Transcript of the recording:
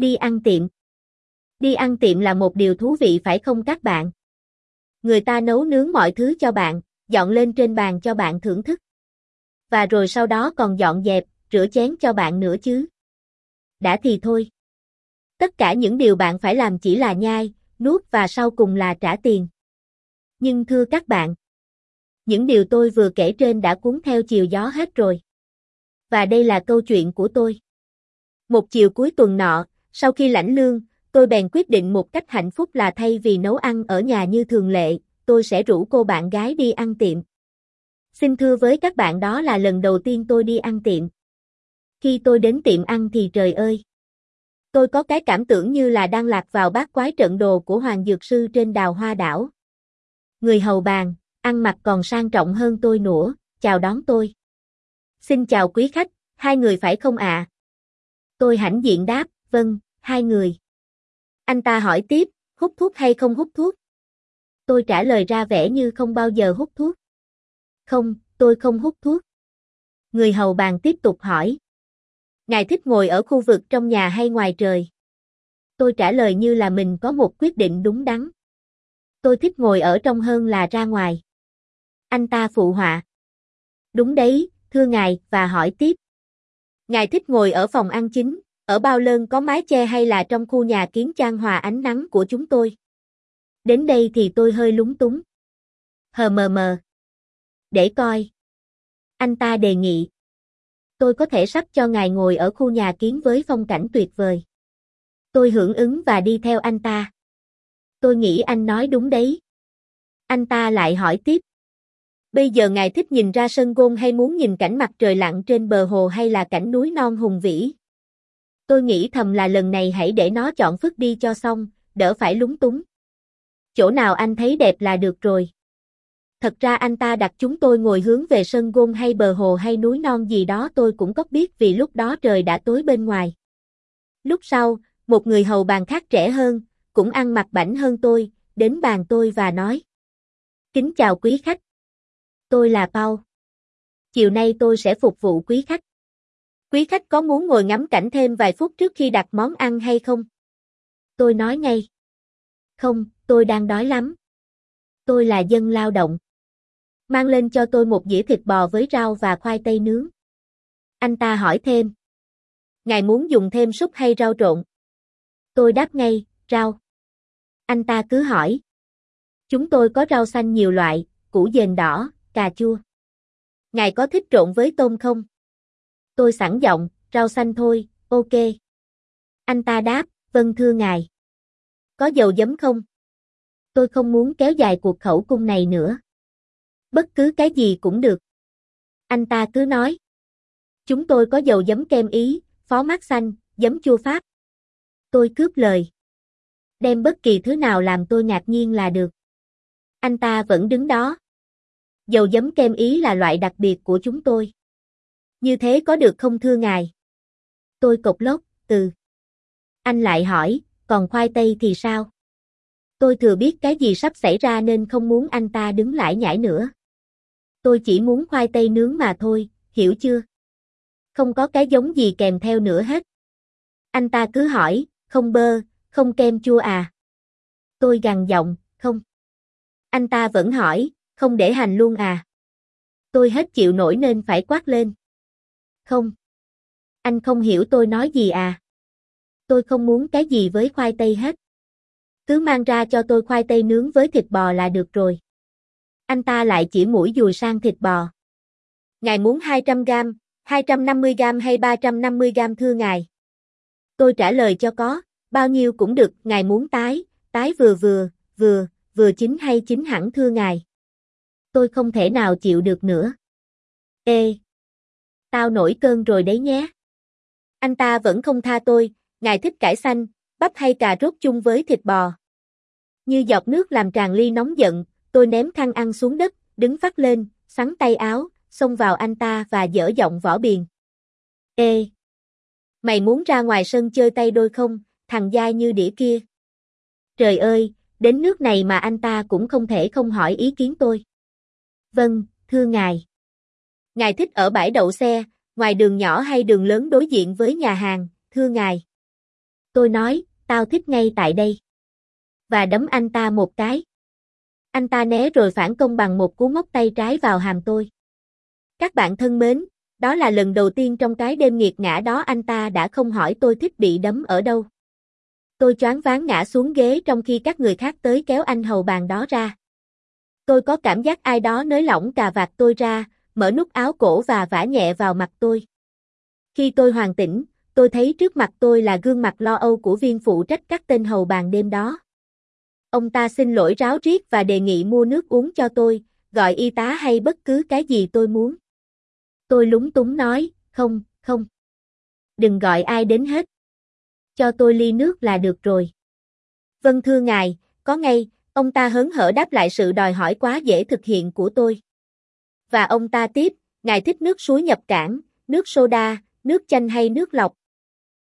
Đi ăn tiệm. Đi ăn tiệm là một điều thú vị phải không các bạn? Người ta nấu nướng mọi thứ cho bạn, dọn lên trên bàn cho bạn thưởng thức. Và rồi sau đó còn dọn dẹp, rửa chén cho bạn nữa chứ. Đã thì thôi. Tất cả những điều bạn phải làm chỉ là nhai, nuốt và sau cùng là trả tiền. Nhưng thưa các bạn, những điều tôi vừa kể trên đã cuốn theo chiều gió hết rồi. Và đây là câu chuyện của tôi. Một chiều cuối tuần nọ, sau khi lãnh lương, tôi bèn quyết định một cách hạnh phúc là thay vì nấu ăn ở nhà như thường lệ, tôi sẽ rủ cô bạn gái đi ăn tiệm. Xin thưa với các bạn đó là lần đầu tiên tôi đi ăn tiệm. Khi tôi đến tiệm ăn thì trời ơi! Tôi có cái cảm tưởng như là đang lạc vào bát quái trận đồ của Hoàng Dược Sư trên đào hoa đảo. Người hầu bàn, ăn mặc còn sang trọng hơn tôi nữa, chào đón tôi. Xin chào quý khách, hai người phải không ạ? Tôi hãnh diện đáp, vâng, hai người. Anh ta hỏi tiếp, hút thuốc hay không hút thuốc? Tôi trả lời ra vẻ như không bao giờ hút thuốc. Không, tôi không hút thuốc. Người hầu bàn tiếp tục hỏi. Ngài thích ngồi ở khu vực trong nhà hay ngoài trời? Tôi trả lời như là mình có một quyết định đúng đắn. Tôi thích ngồi ở trong hơn là ra ngoài. Anh ta phụ họa. Đúng đấy, thưa ngài, và hỏi tiếp. Ngài thích ngồi ở phòng ăn chính, ở bao lơn có mái che hay là trong khu nhà kiến trang hòa ánh nắng của chúng tôi? Đến đây thì tôi hơi lúng túng. Hờ mờ mờ. Để coi. Anh ta đề nghị. Tôi có thể sắp cho ngài ngồi ở khu nhà kiến với phong cảnh tuyệt vời. Tôi hưởng ứng và đi theo anh ta. Tôi nghĩ anh nói đúng đấy. Anh ta lại hỏi tiếp. Bây giờ ngài thích nhìn ra sân gôn hay muốn nhìn cảnh mặt trời lặn trên bờ hồ hay là cảnh núi non hùng vĩ? Tôi nghĩ thầm là lần này hãy để nó chọn phức đi cho xong, đỡ phải lúng túng. Chỗ nào anh thấy đẹp là được rồi. Thật ra anh ta đặt chúng tôi ngồi hướng về sân gôn hay bờ hồ hay núi non gì đó tôi cũng có biết vì lúc đó trời đã tối bên ngoài. Lúc sau, một người hầu bàn khác trẻ hơn, cũng ăn mặc bảnh hơn tôi, đến bàn tôi và nói. Kính chào quý khách. Tôi là Paul. Chiều nay tôi sẽ phục vụ quý khách. Quý khách có muốn ngồi ngắm cảnh thêm vài phút trước khi đặt món ăn hay không? Tôi nói ngay. Không, tôi đang đói lắm. Tôi là dân lao động. Mang lên cho tôi một dĩa thịt bò với rau và khoai tây nướng. Anh ta hỏi thêm. Ngài muốn dùng thêm súp hay rau trộn? Tôi đáp ngay, rau. Anh ta cứ hỏi. Chúng tôi có rau xanh nhiều loại, củ dền đỏ, cà chua. Ngài có thích trộn với tôm không? Tôi sẵn giọng, rau xanh thôi, ok. Anh ta đáp, vâng thưa ngài. Có dầu giấm không? Tôi không muốn kéo dài cuộc khẩu cung này nữa. Bất cứ cái gì cũng được. Anh ta cứ nói. Chúng tôi có dầu giấm kem ý, phó mát xanh, giấm chua Pháp. Tôi cướp lời. Đem bất kỳ thứ nào làm tôi ngạc nhiên là được. Anh ta vẫn đứng đó. Dầu giấm kem ý là loại đặc biệt của chúng tôi. Như thế có được không thưa ngài? Tôi cộc lốc, từ. Anh lại hỏi, còn khoai tây thì sao? Tôi thừa biết cái gì sắp xảy ra nên không muốn anh ta đứng lại nhảy nữa. Tôi chỉ muốn khoai tây nướng mà thôi, hiểu chưa? Không có cái giống gì kèm theo nữa hết. Anh ta cứ hỏi, không bơ, không kem chua à? Tôi gằn giọng, không. Anh ta vẫn hỏi, không để hành luôn à? Tôi hết chịu nổi nên phải quát lên. Không. Anh không hiểu tôi nói gì à? Tôi không muốn cái gì với khoai tây hết. Cứ mang ra cho tôi khoai tây nướng với thịt bò là được rồi. Anh ta lại chỉ mũi dùi sang thịt bò. Ngài muốn 200 gram, 250 gram hay 350 gram thưa ngài? Tôi trả lời cho có, bao nhiêu cũng được, ngài muốn tái, tái vừa vừa, vừa, vừa chín hay chín hẳn thưa ngài. Tôi không thể nào chịu được nữa. Ê! Tao nổi cơn rồi đấy nhé. Anh ta vẫn không tha tôi, ngài thích cải xanh, bắp hay cà rốt chung với thịt bò. Như giọt nước làm tràn ly nóng giận, tôi ném khăn ăn xuống đất, đứng phát lên, sắn tay áo, xông vào anh ta và dở giọng võ biền. Ê! Mày muốn ra ngoài sân chơi tay đôi không, thằng dai như đĩa kia? Trời ơi, đến nước này mà anh ta cũng không thể không hỏi ý kiến tôi. Vâng, thưa ngài. Ngài thích ở bãi đậu xe, ngoài đường nhỏ hay đường lớn đối diện với nhà hàng, thưa ngài. Tôi nói, tao thích ngay tại đây. Và đấm anh ta một cái. Anh ta né rồi phản công bằng một cú móc tay trái vào hàm tôi. Các bạn thân mến, đó là lần đầu tiên trong cái đêm nghiệt ngã đó anh ta đã không hỏi tôi thích bị đấm ở đâu. Tôi choáng váng ngã xuống ghế trong khi các người khác tới kéo anh hầu bàn đó ra. Tôi có cảm giác ai đó nới lỏng cà vạt tôi ra, mở nút áo cổ và vả nhẹ vào mặt tôi. Khi tôi hoàn tỉnh, tôi thấy trước mặt tôi là gương mặt lo âu của viên phụ trách các tên hầu bàn đêm đó. Ông ta xin lỗi ráo riết và đề nghị mua nước uống cho tôi, gọi y tá hay bất cứ cái gì tôi muốn. Tôi lúng túng nói, không, không. Đừng gọi ai đến hết. Cho tôi ly nước là được rồi. Vâng thưa ngài, có ngay, ông ta hớn hở đáp lại sự đòi hỏi quá dễ thực hiện của tôi. Và ông ta tiếp, ngài thích nước suối nhập cảng, nước soda, nước chanh hay nước lọc,